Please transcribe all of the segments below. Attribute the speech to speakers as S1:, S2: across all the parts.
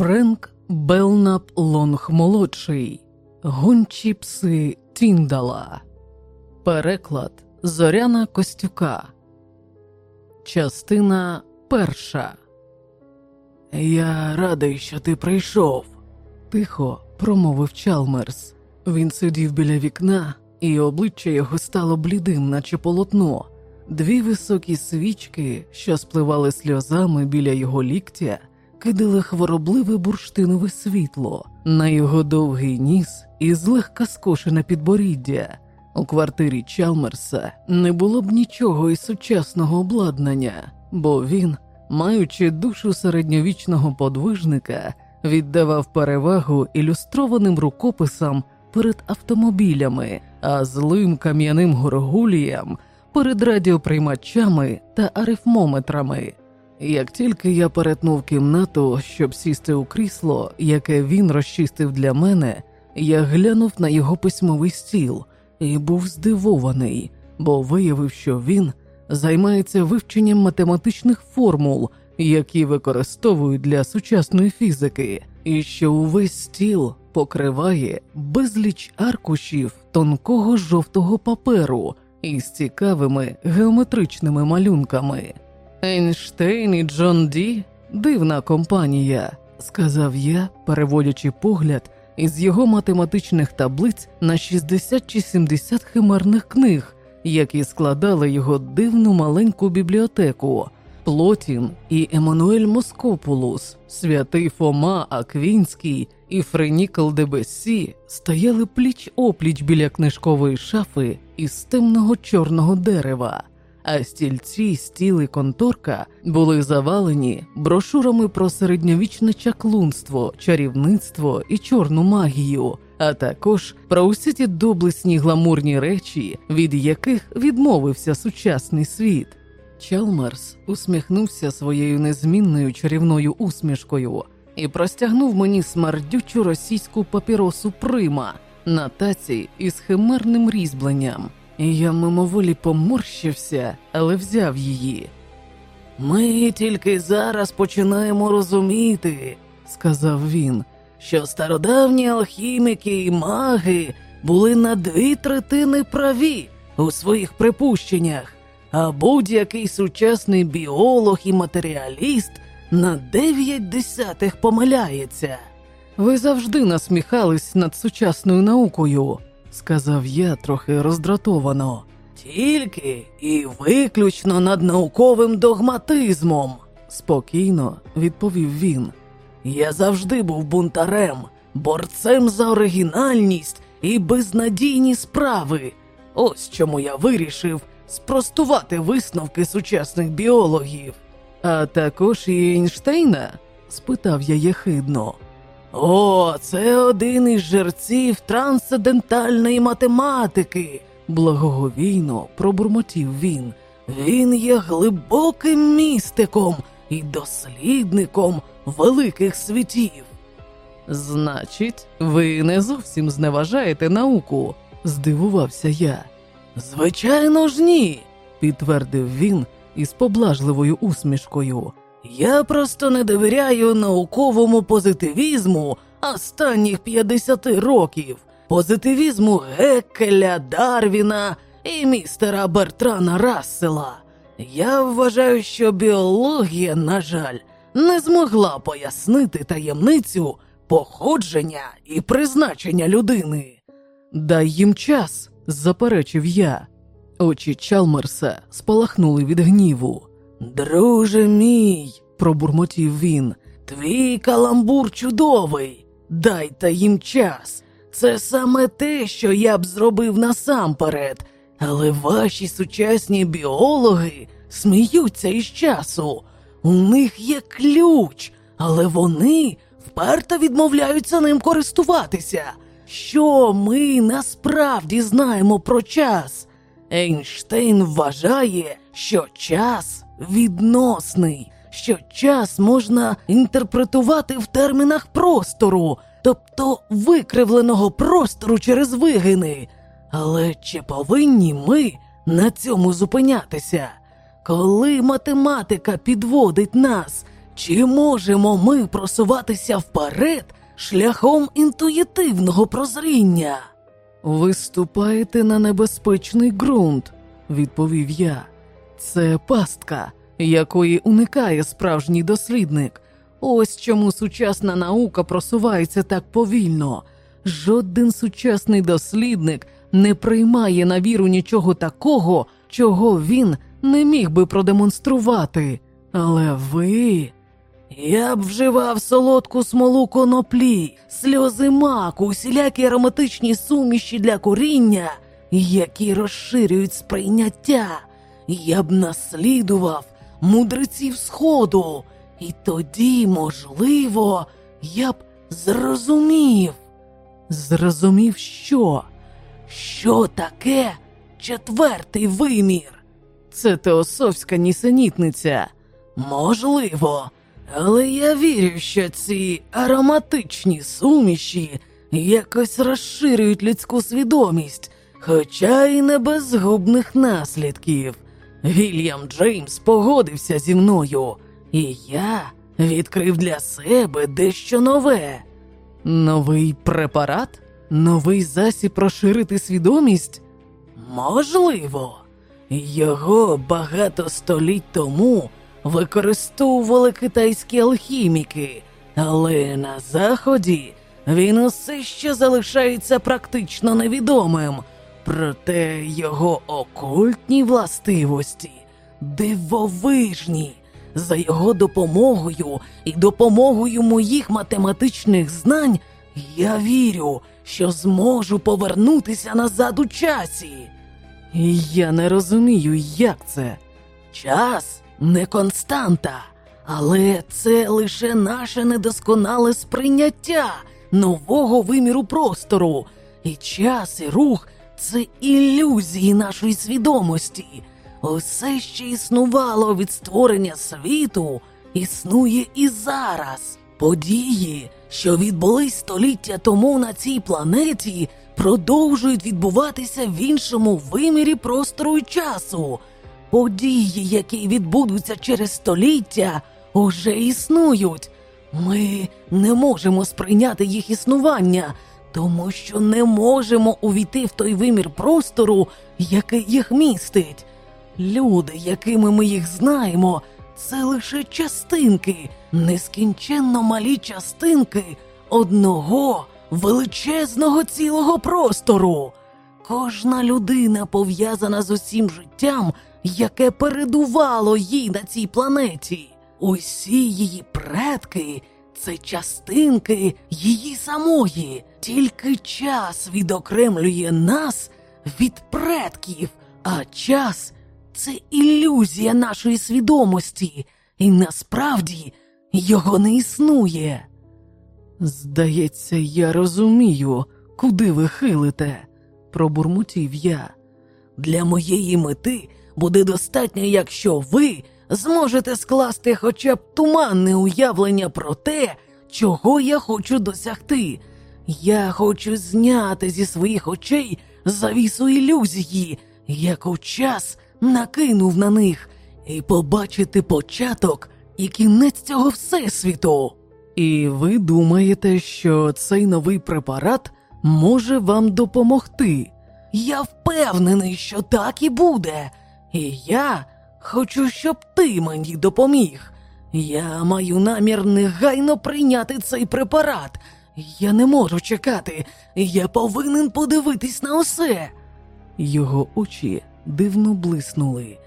S1: Френк Белнап Лонг молодший. Гончі пси Тіндала. Переклад Зоряна Костюка. Частина перша. Я радий, що ти прийшов. Тихо промовив Чалмерс. Він сидів біля вікна, і обличчя його стало блідим, наче полотно. Дві високі свічки, що спливали сльозами біля його ліктя, кидали хворобливе бурштинове світло на його довгий ніс і злегка скошене підборіддя. У квартирі Чалмерса не було б нічого із сучасного обладнання, бо він, маючи душу середньовічного подвижника, віддавав перевагу ілюстрованим рукописам перед автомобілями, а злим кам'яним горгуліям перед радіоприймачами та арифмометрами. Як тільки я перетнув кімнату, щоб сісти у крісло, яке він розчистив для мене, я глянув на його письмовий стіл і був здивований, бо виявив, що він займається вивченням математичних формул, які використовують для сучасної фізики, і що увесь стіл покриває безліч аркушів тонкого жовтого паперу із цікавими геометричними малюнками. Ейнштейн і Джон Ді дивна компанія, сказав я, переводячи погляд із його математичних таблиць на 60 чи 70 химерних книг, які складали його дивну маленьку бібліотеку. Плотін і Еммануель Москопулус, святий Фома Аквінський і Френікл де Бессі стояли пліч опліч біля книжкової шафи із темного чорного дерева, а стільці, стіл і конторка були завалені брошурами про середньовічне чаклунство, чарівництво і чорну магію. А також про усі ті доблесні гламурні речі, від яких відмовився сучасний світ. Чалмерс усміхнувся своєю незмінною чарівною усмішкою і простягнув мені смердючу російську папіросу прима на таці із химерним різьбленням. Я мимоволі поморщився, але взяв її. Ми тільки зараз починаємо розуміти, сказав він, що стародавні алхіміки і маги були на дві третини праві у своїх припущеннях а будь-який сучасний біолог і матеріаліст на дев'ять десятих помиляється. Ви завжди насміхались над сучасною наукою, сказав я трохи роздратовано. Тільки і виключно над науковим догматизмом, спокійно відповів він. Я завжди був бунтарем, борцем за оригінальність і безнадійні справи. Ось чому я вирішив спростувати висновки сучасних біологів, а також і Ейнштейна? спитав я єхидно. О, це один із жерців трансцендентальної математики, благоговійно пробурмотів він. Він є глибоким містиком і дослідником великих світів. Значить, ви не зовсім зневажаєте науку, здивувався я. Звичайно ж, ні, підтвердив він із поблажливою усмішкою. Я просто не довіряю науковому позитивізму останніх 50 років, позитивізму Геккеля, Дарвіна і містера Бертрана Рассела. Я вважаю, що біологія, на жаль, не змогла пояснити таємницю походження і призначення людини. Дай їм час, заперечив я. Очі Чалмерса спалахнули від гніву. Друже мій, пробурмотів він, твій каламбур чудовий. Дайте їм час. Це саме те, що я б зробив насамперед, але ваші сучасні біологи сміються із часу. У них є ключ, але вони вперто відмовляються ним користуватися. Що ми насправді знаємо про час? Ейнштейн вважає, що час відносний, що час можна інтерпретувати в термінах простору, тобто викривленого простору через вигини. Але чи повинні ми на цьому зупинятися? Коли математика підводить нас чи можемо ми просуватися вперед шляхом інтуїтивного прозріння? Ви ступаєте на небезпечний ґрунт, відповів я. Це пастка, якої уникає справжній дослідник. Ось чому сучасна наука просувається так повільно. Жоден сучасний дослідник не приймає на віру нічого такого, чого він не міг би продемонструвати. Але ви. Я б вживав солодку смолу коноплі, сльози маку, усілякі ароматичні суміші для куріння, які розширюють сприйняття. Я б наслідував мудреців Сходу, і тоді, можливо, я б зрозумів. Зрозумів, що? Що таке четвертий вимір? Це теософська нісенітниця. Можливо, але я вірю, що ці ароматичні суміші якось розширюють людську свідомість, хоча й не без згубних наслідків. Вільям Джеймс погодився зі мною, і я відкрив для себе дещо нове. Новий препарат? Новий засіб розширити свідомість? Можливо, його багато століть тому використовували китайські алхіміки, але на заході він усе ще залишається практично невідомим, проте його окультні властивості дивовижні. За його допомогою і допомогою моїх математичних знань я вірю, що зможу повернутися назад у часі. І Я не розумію, як це. Час не константа, але це лише наше недосконале сприйняття нового виміру простору, і час і рух це ілюзії нашої свідомості. Усе, що існувало від створення світу, існує і зараз. Події, що відбулись століття тому на цій планеті, продовжують відбуватися в іншому вимірі простору і часу. Події, які відбудуться через століття, уже існують. Ми не можемо сприйняти їх існування, тому що не можемо увійти в той вимір простору, який їх містить. Люди, якими ми їх знаємо, це лише частинки, нескінченно малі частинки одного величезного цілого простору. Кожна людина пов'язана з усім життям, яке передувало їй на цій планеті. Усі її предки це частинки її самої, тільки час відокремлює нас від предків, а час це ілюзія нашої свідомості, і насправді його не існує. Здається, я розумію, куди ви хилите, пробурмотів я. Для моєї мети буде достатньо, якщо ви зможете скласти хоча б туманне уявлення про те, чого я хочу досягти. Я хочу зняти зі своїх очей завісу ілюзії, яку час накинув на них, і побачити початок і кінець цього всесвіту. І ви думаєте, що цей новий препарат може вам допомогти? Я впевнений, що так і буде. І я хочу, щоб ти мені допоміг. Я маю намір негайно прийняти цей препарат. Я не можу чекати, я повинен подивитись на усе. Його очі дивно блиснули.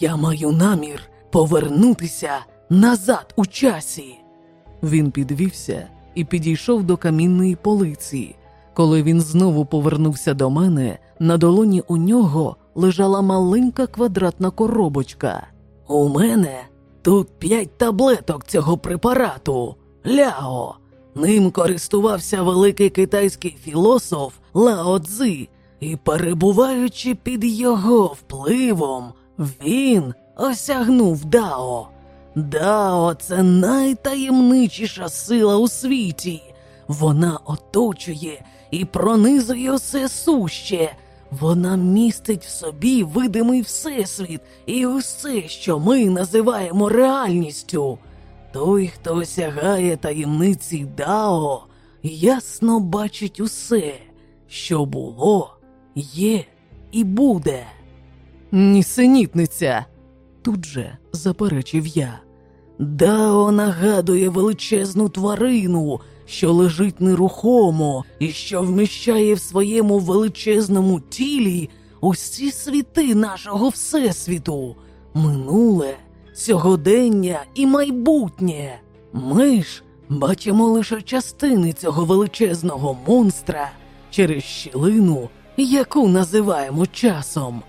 S1: Я маю намір повернутися назад у часі. Він підвівся і підійшов до камінної полиці. Коли він знову повернувся до мене, на долоні у нього лежала маленька квадратна коробочка. У мене тут п'ять таблеток цього препарату. Ляо. Ним користувався великий китайський філософ Лао Цзи, і, перебуваючи під його впливом, він осягнув Дао. Дао це найтаємничіша сила у світі. Вона оточує і пронизує усе суще. Вона містить в собі видимий всесвіт і усе, що ми називаємо реальністю. Той, хто осягає таємниці Дао, ясно бачить усе, що було, є і буде. Нісенітниця. Тут же заперечив я. Дао нагадує величезну тварину, що лежить нерухомо і що вміщає в своєму величезному тілі усі світи нашого Всесвіту, минуле, сьогодення і майбутнє. Ми ж бачимо лише частини цього величезного монстра через щілину, яку називаємо часом.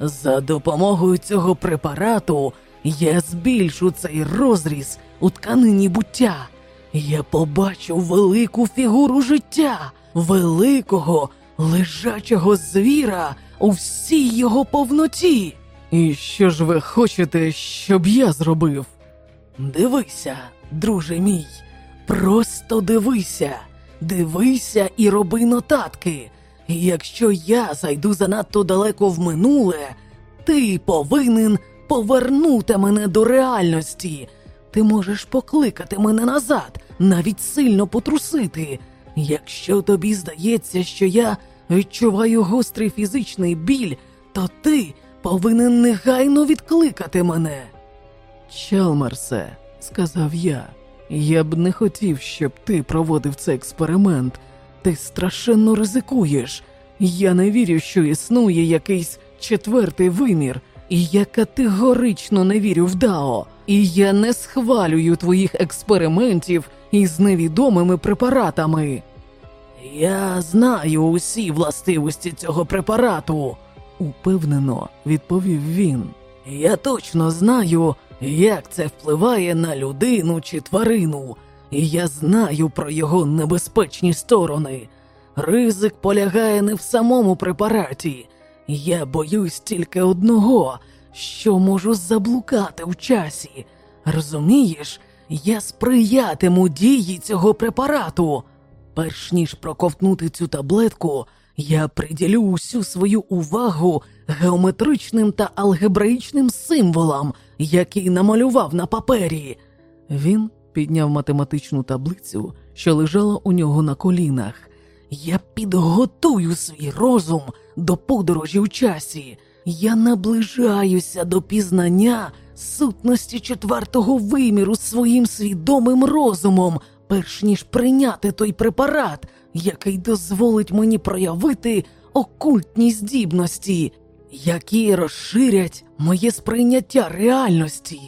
S1: За допомогою цього препарату я збільшу цей розріз у тканині буття. Я побачу велику фігуру життя, великого лежачого звіра у всій його повноті. І що ж ви хочете, щоб я зробив? Дивися, друже мій, просто дивися, дивися і роби нотатки. І якщо я зайду занадто далеко в минуле, ти повинен повернути мене до реальності. Ти можеш покликати мене назад, навіть сильно потрусити. Якщо тобі здається, що я відчуваю гострий фізичний біль, то ти повинен негайно відкликати мене. Чалмерсе, сказав я, я б не хотів, щоб ти проводив цей експеримент. Ти страшенно ризикуєш. Я не вірю, що існує якийсь четвертий вимір, і я категорично не вірю в Дао, і я не схвалюю твоїх експериментів із невідомими препаратами. Я знаю усі властивості цього препарату, упевнено відповів він. Я точно знаю, як це впливає на людину чи тварину, і я знаю про його небезпечні сторони. Ризик полягає не в самому препараті. Я боюсь тільки одного, що можу заблукати в часі. Розумієш, я сприятиму дії цього препарату. Перш ніж проковтнути цю таблетку, я приділю усю свою увагу геометричним та алгебраїчним символам, які намалював на папері. Він підняв математичну таблицю, що лежала у нього на колінах. Я підготую свій розум до подорожі в часі. Я наближаюся до пізнання сутності четвертого виміру своїм свідомим розумом, перш ніж прийняти той препарат, який дозволить мені проявити окультні здібності, які розширять моє сприйняття реальності.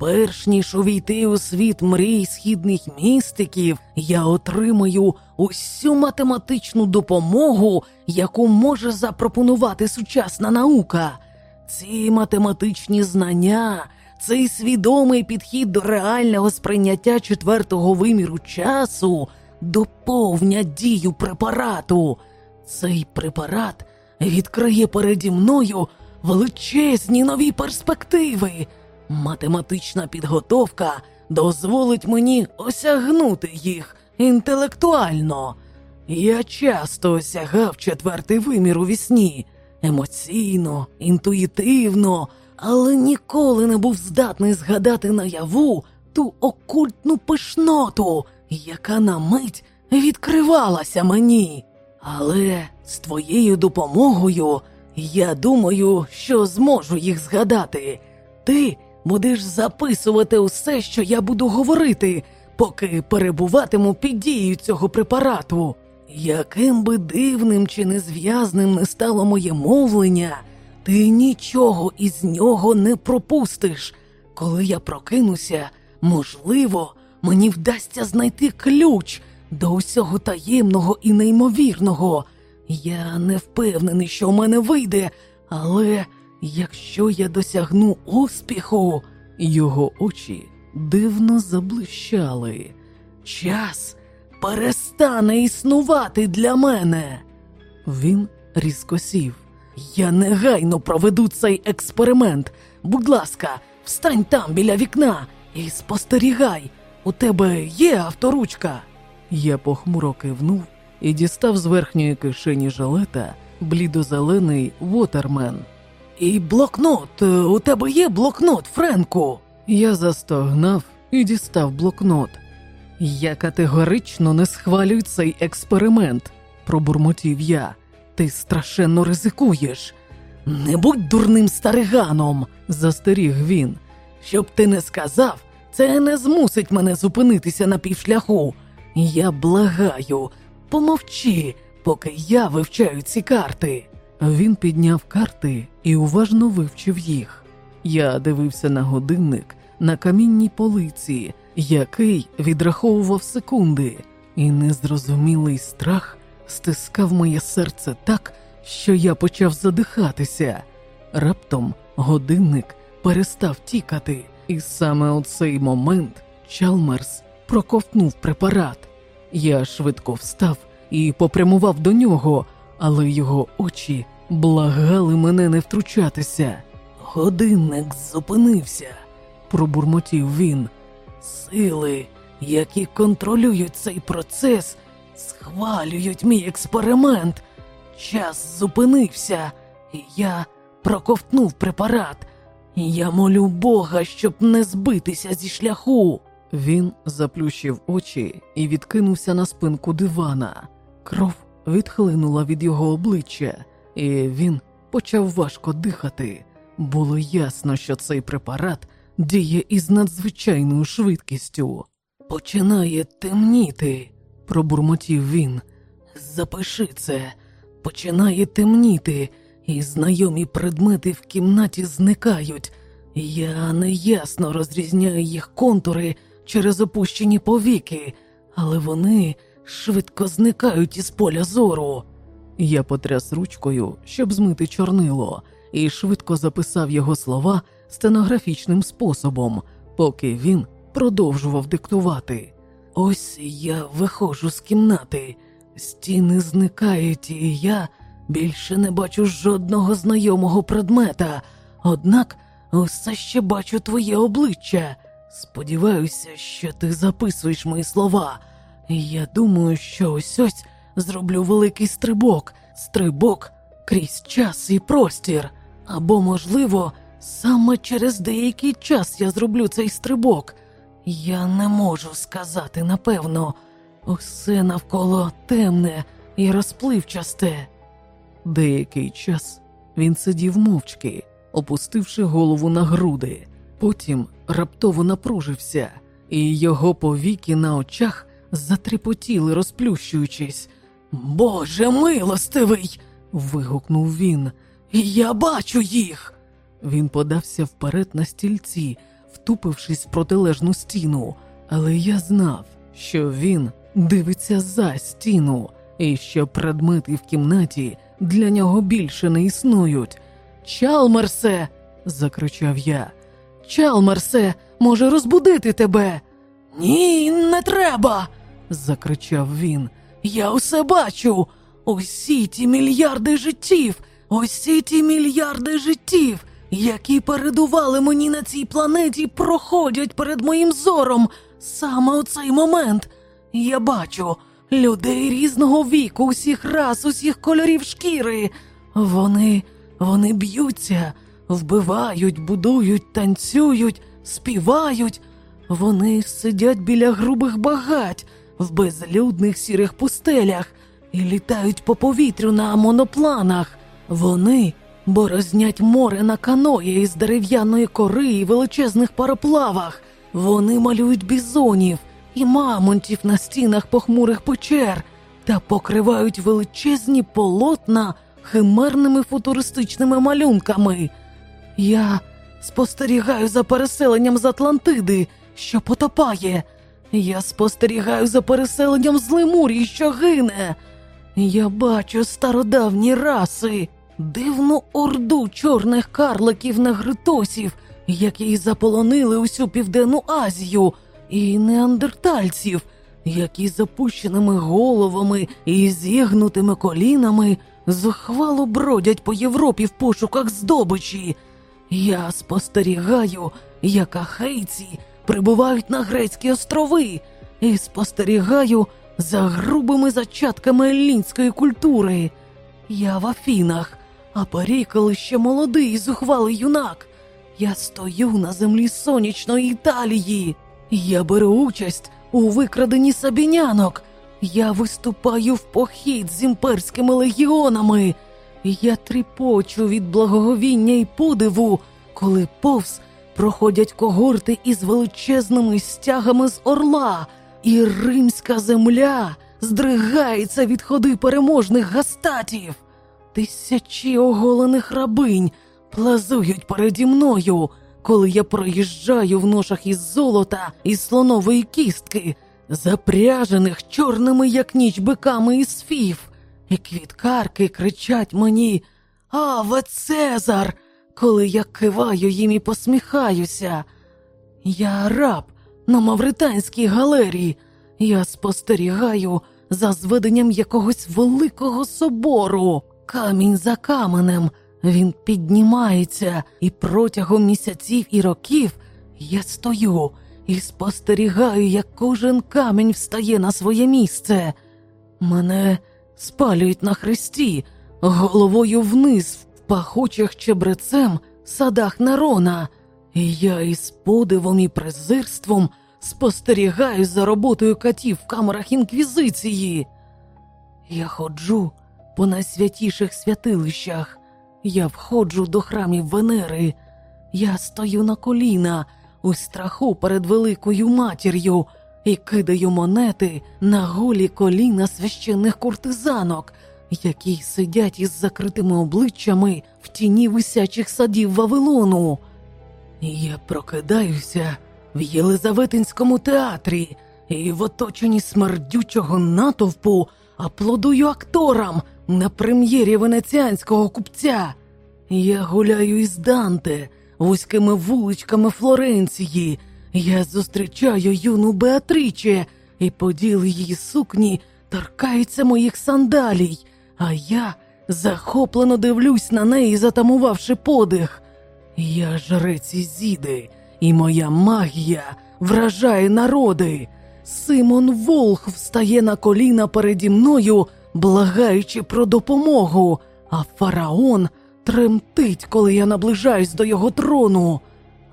S1: Перш ніж увійти у світ мрій східних містиків, я отримаю усю математичну допомогу, яку може запропонувати сучасна наука. Ці математичні знання, цей свідомий підхід до реального сприйняття четвертого виміру часу доповнять дію препарату. Цей препарат відкриє переді мною величезні нові перспективи. Математична підготовка дозволить мені осягнути їх інтелектуально. Я часто осягав четвертий вимір у вісні, емоційно, інтуїтивно, але ніколи не був здатний згадати наяву ту окультну пишноту, яка на мить відкривалася мені. Але з твоєю допомогою я думаю, що зможу їх згадати. Ти будеш записувати усе, що я буду говорити, поки перебуватиму під дією цього препарату. Яким би дивним чи незв'язним не стало моє мовлення, ти нічого із нього не пропустиш. Коли я прокинуся, можливо, мені вдасться знайти ключ до усього таємного і неймовірного. Я не впевнений, що в мене вийде, але якщо я досягну успіху, його очі дивно заблищали. Час перестане існувати для мене. Він різко сів. Я негайно проведу цей експеримент. Будь ласка, встань там біля вікна і спостерігай. У тебе є авторучка. Я похмуро кивнув і дістав з верхньої кишені жилета блідозелений вотермен. І блокнот, у тебе є блокнот, Френку. Я застогнав і дістав блокнот. Я категорично не схвалюю цей експеримент, пробурмотів я. Ти страшенно ризикуєш. Не будь дурним стариганом, застеріг він. Щоб ти не сказав, це не змусить мене зупинитися на півшляху. Я благаю, помовчи, поки я вивчаю ці карти. Він підняв карти і уважно вивчив їх. Я дивився на годинник на камінній полиці, який відраховував секунди, і незрозумілий страх стискав моє серце так, що я почав задихатися. Раптом годинник перестав тікати, і саме у цей момент Чалмерс проковтнув препарат. Я швидко встав і попрямував до нього, але його очі благали мене не втручатися. Годинник зупинився, пробурмотів він. Сили, які контролюють цей процес, схвалюють мій експеримент. Час зупинився, і я проковтнув препарат. Я молю Бога, щоб не збитися зі шляху. Він заплющив очі і відкинувся на спинку дивана. Кров відхлинула від його обличчя, і він почав важко дихати. Було ясно, що цей препарат діє із надзвичайною швидкістю. Починає темніти, пробурмотів він. Запиши це, починає темніти, і знайомі предмети в кімнаті зникають. Я неясно розрізняю їх контури через опущені повіки, але вони швидко зникають із поля зору. Я потряс ручкою, щоб змити чорнило, і швидко записав його слова стенографічним способом, поки він продовжував диктувати. Ось я виходжу з кімнати, стіни зникають, і я більше не бачу жодного знайомого предмета, однак усе ще бачу твоє обличчя. Сподіваюся, що ти записуєш мої слова. Я думаю, що ось ось зроблю великий стрибок, стрибок крізь час і простір. Або, можливо, саме через деякий час я зроблю цей стрибок. Я не можу сказати напевно, усе навколо темне і розпливчасте. Деякий час він сидів мовчки, опустивши голову на груди, потім раптово напружився, і його повіки на очах затріпотіли, розплющуючись. Боже милостивий. вигукнув він. Я бачу їх. Він подався вперед на стільці, втупившись в протилежну стіну, але я знав, що він дивиться за стіну, і що предмети в кімнаті для нього більше не існують. Чалмерсе. закричав я. Чалмерсе, може розбудити тебе. Ні, не треба. закричав він. Я усе бачу. Усі ті мільярди життів, усі ті мільярди життів, які передували мені на цій планеті, проходять перед моїм зором саме у цей момент. Я бачу людей різного віку, усіх рас, усіх кольорів шкіри. Вони, вони б'ються, вбивають, будують, танцюють, співають. Вони сидять біля грубих багать в безлюдних сірих пустелях і літають по повітрю на монопланах. Вони борознять море на каної із дерев'яної кори і величезних пароплавах. Вони малюють бізонів і мамонтів на стінах похмурих печер та покривають величезні полотна химерними футуристичними малюнками. Я спостерігаю за переселенням з Атлантиди, що потопає. Я спостерігаю за переселенням з Лемурії, що гине. Я бачу стародавні раси, дивну орду чорних карликів негритосів, які заполонили усю Південну Азію, і неандертальців, які запущеними головами і зігнутими колінами зухвало бродять по Європі в пошуках здобичі. Я спостерігаю, як ахейці прибувають на грецькі острови, і спостерігаю за грубими зачатками еллінської культури. Я в Афінах, а Перікл ще молодий і зухвалий юнак. Я стою на землі сонячної Італії. Я беру участь у викраденні сабінянок. Я виступаю в похід з імперськими легіонами. Я тріпочу від благоговіння і подиву, коли повз проходять когорти із величезними стягами з орла, і римська земля здригається від ходи переможних гастатів. Тисячі оголених рабинь плазують переді мною, коли я проїжджаю в ношах із золота і слонової кістки, запряжених чорними, як ніч биками із фіф, і квіткарки кричать мені Аве Цезар! коли я киваю їм і посміхаюся. Я раб на Мавританській галерії. Я спостерігаю за зведенням якогось великого собору, камінь за каменем. Він піднімається, і протягом місяців і років я стою і спостерігаю, як кожен камінь встає на своє місце. Мене спалюють на хресті, головою вниз в пахучих чебрецем садах Нерона, і я із подивом і презирством спостерігаю за роботою катів в камерах інквізиції. Я ходжу по найсвятіших святилищах, я входжу до храмів Венери, я стою на коліна у страху перед великою матір'ю і кидаю монети на голі коліна священних куртизанок, які сидять із закритими обличчями в тіні висячих садів Вавилону. Я прокидаюся в Єлизаветинському театрі і в оточенні смердючого натовпу аплодую акторам на прем'єрі венеціанського купця. Я гуляю із Данте вузькими вуличками Флоренції. Я зустрічаю юну Беатріче, і поділ її сукні торкаються моїх сандалій, а я захоплено дивлюсь на неї, затамувавши подих. Я жрець Ізіди, і моя магія вражає народи. Симон Волх встає на коліна переді мною, благаючи про допомогу, а фараон тремтить, коли я наближаюсь до його трону.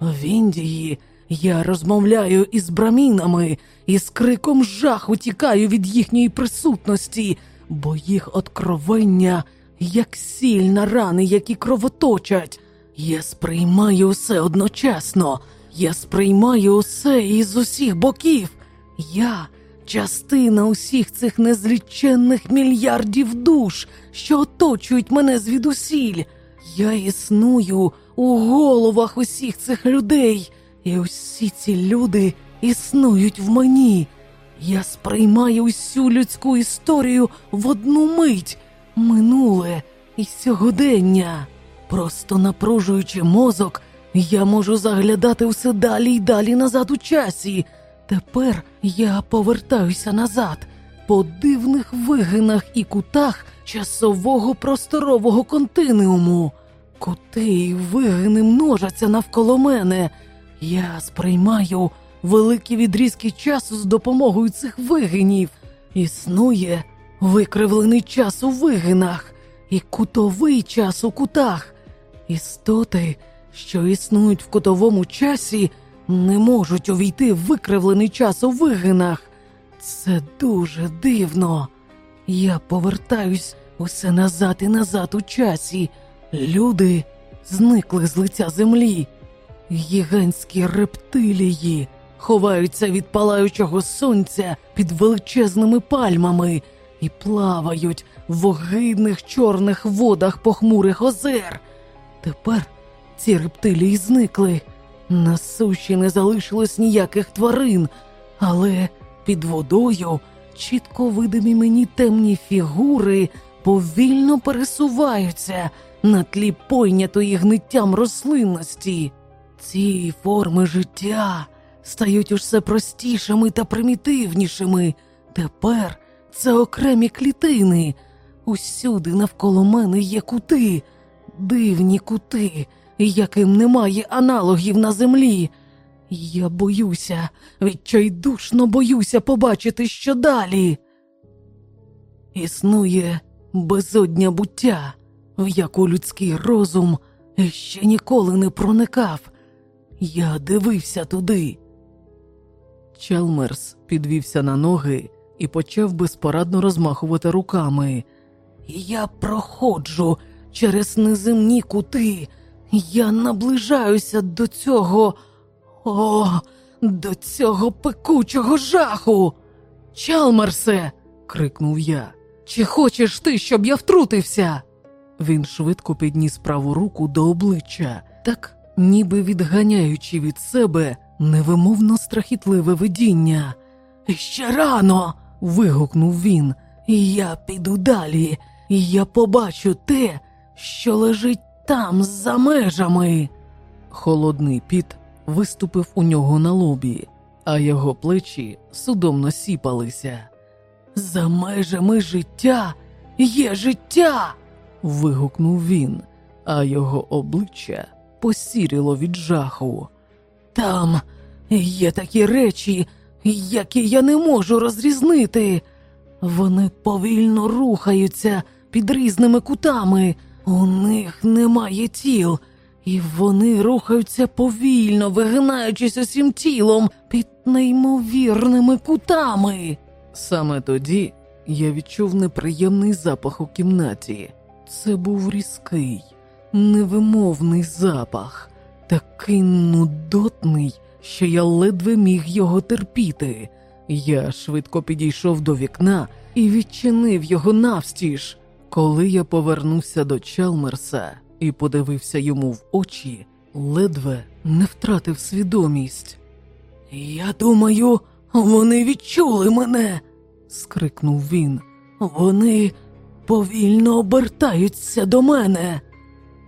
S1: В Індії я розмовляю із брамінами і з криком жаху тікаю від їхньої присутності, бо їх откровення як сіль на рани, які кровоточать. Я сприймаю усе одночасно, я сприймаю усе із усіх боків. Я частина усіх цих незліченних мільярдів душ, що оточують мене звідусіль. Я існую у головах усіх цих людей, і усі ці люди існують в мені. Я сприймаю усю людську історію в одну мить, минуле і сьогодення. Просто напружуючи мозок, я можу заглядати все далі й далі назад у часі. Тепер я повертаюся назад по дивних вигинах і кутах часового просторового континууму. Кути й вигини множаться навколо мене. Я сприймаю великі відрізки часу з допомогою цих вигинів. Існує викривлений час у вигинах і кутовий час у кутах. Істоти, що існують в кутовому часі, не можуть увійти в викривлений час у вигинах. Це дуже дивно. Я повертаюсь усе назад і назад у часі. Люди зникли з лиця землі. Гігантські рептилії ховаються від палаючого сонця під величезними пальмами і плавають в огидних чорних водах похмурих озер. Тепер ці рептилії зникли. На суші не залишилось ніяких тварин, але під водою чітко видимі мені темні фігури повільно пересуваються на тлі пойнятої гниттям рослинності. Ці форми життя стають усе простішими та примітивнішими. Тепер це окремі клітини. Усюди навколо мене є кути, дивні кути, яким немає аналогів на землі. Я боюся, відчайдушно боюся побачити, що далі. Існує безодня буття, в яку людський розум ще ніколи не проникав. Я дивився туди. Чалмерс підвівся на ноги і почав безпорадно розмахувати руками. Я проходжу через неземні кути. Я наближаюся до цього. О, до цього пекучого жаху. Чалмерсе. крикнув я. Чи хочеш ти, щоб я втрутився? Він швидко підніс праву руку до обличчя, так ніби відганяючи від себе невимовно страхітливе видіння. Ще рано. вигукнув він. Я піду далі, і я побачу те, що лежить там за межами. Холодний піт виступив у нього на лобі, а його плечі судомно сіпалися. За межами життя є життя. вигукнув він, а його обличчя посіріло від жаху. Там є такі речі, які я не можу розрізнити. Вони повільно рухаються під різними кутами, у них немає тіл, і вони рухаються повільно, вигинаючись усім тілом під неймовірними кутами. Саме тоді я відчув неприємний запах у кімнаті. Це був різкий, невимовний запах, такий нудотний, що я ледве міг його терпіти. Я швидко підійшов до вікна і відчинив його навстіж. Коли я повернувся до Чалмерса і подивився йому в очі, ледве не втратив свідомість. Я думаю, вони відчули мене, скрикнув він. Вони повільно обертаються до мене.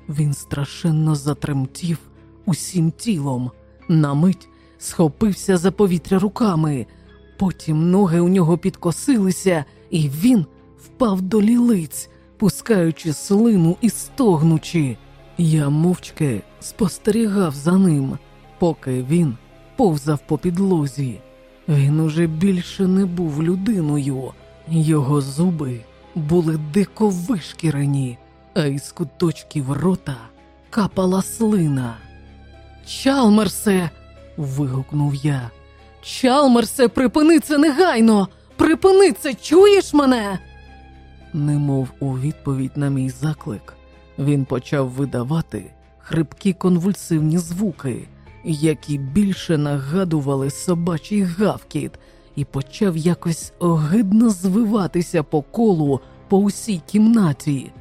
S1: Він страшенно затремтів усім тілом, на мить схопився за повітря руками, потім ноги у нього підкосилися, і він впав до лілиць, пускаючи слину і стогнучи. Я мовчки спостерігав за ним, поки він повзав по підлозі. Він уже більше не був людиною, його зуби були дико вишкірені, а із куточків рота капала слина. Чалмерсе. вигукнув я. Чалмерсе, припини це негайно! Припини це, чуєш мене? Немов у відповідь на мій заклик, він почав видавати хрипкі конвульсивні звуки, які більше нагадували собачий гавкіт, і почав якось огидно звиватися по колу по усій кімнаті.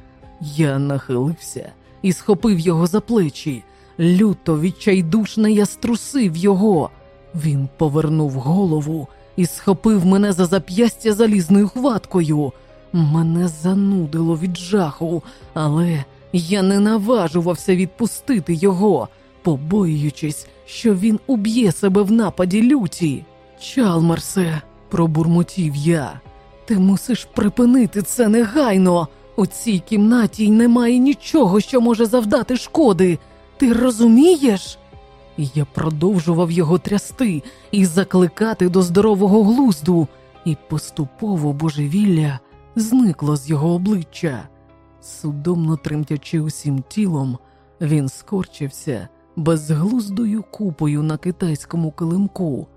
S1: Я нахилився і схопив його за плечі. Люто відчайдушно я струсив його. Він повернув голову і схопив мене за зап'ястя залізною хваткою. Мене занудило від жаху, але я не наважувався відпустити його, побоюючись, що він уб'є себе в нападі люті. Чалмарсе, пробурмотів я, ти мусиш припинити це негайно. У цій кімнаті й немає нічого, що може завдати шкоди. Ти розумієш? Я продовжував його трясти і закликати до здорового глузду, і поступово божевілля зникло з його обличчя. Судомно тремтячи усім тілом, він скорчився безглуздою купою на китайському килимку.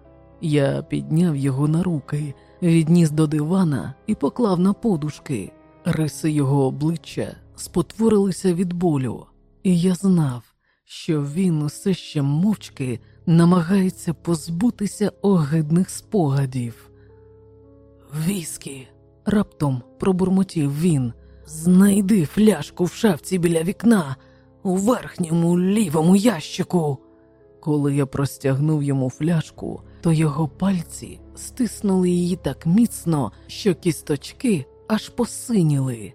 S1: Я підняв його на руки, відніс до дивана і поклав на подушки. Риси його обличчя спотворилися від болю, і я знав, що він усе ще мовчки намагається позбутися огидних спогадів. Віскі, раптом пробурмотів він. Знайди фляжку в шафці біля вікна у верхньому лівому ящику. Коли я простягнув йому фляжку, то його пальці стиснули її так міцно, що кісточки аж посиніли.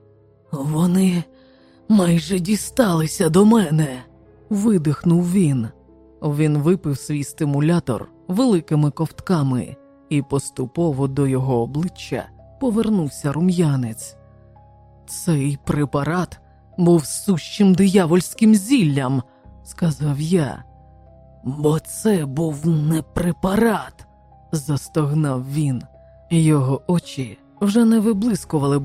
S1: Вони майже дісталися до мене, видихнув він. Він випив свій стимулятор великими ковтками, і поступово до його обличчя повернувся рум'янець. Цей препарат був сущим диявольським зіллям, сказав я. Бо це був не препарат, застогнав він. Його очі вже не виблискували